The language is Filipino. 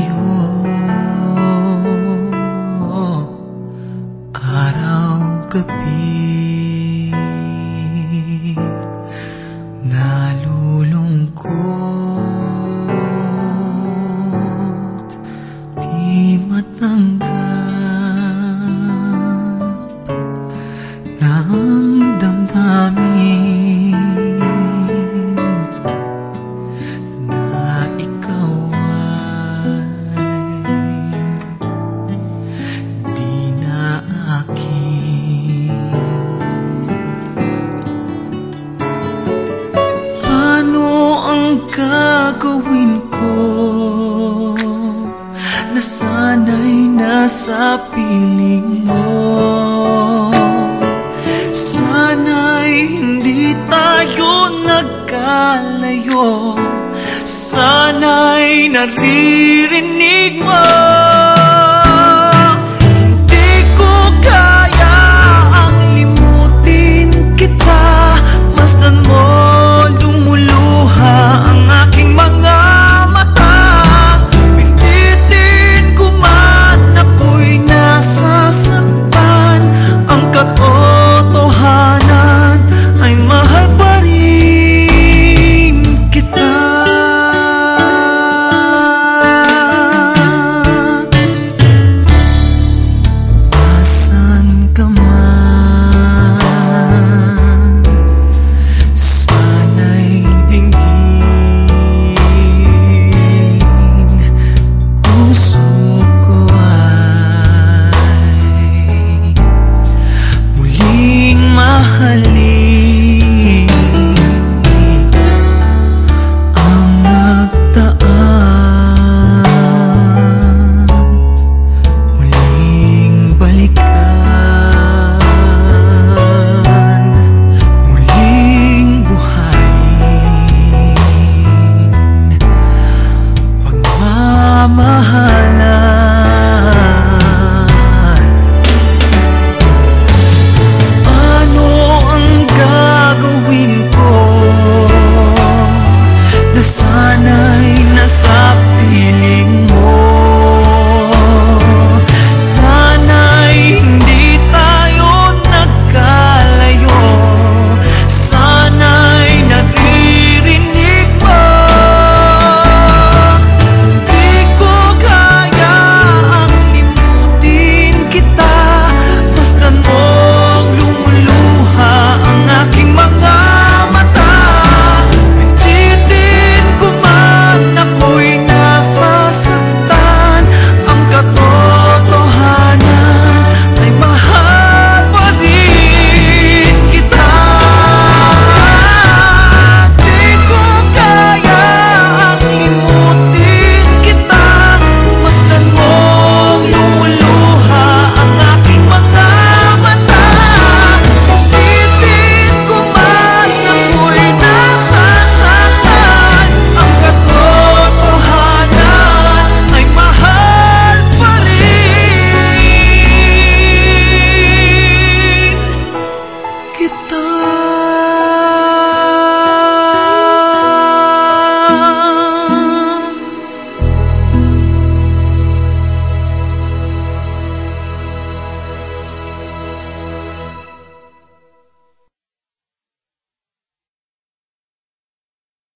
iyo Araw-gabi Nalulungkot Di matanggap ang gagawin ko Na sana'y nasa piling mo. Sana'y hindi tayo nagkalayo. Sana'y naririnig sana'y nasa piling